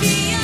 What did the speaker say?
be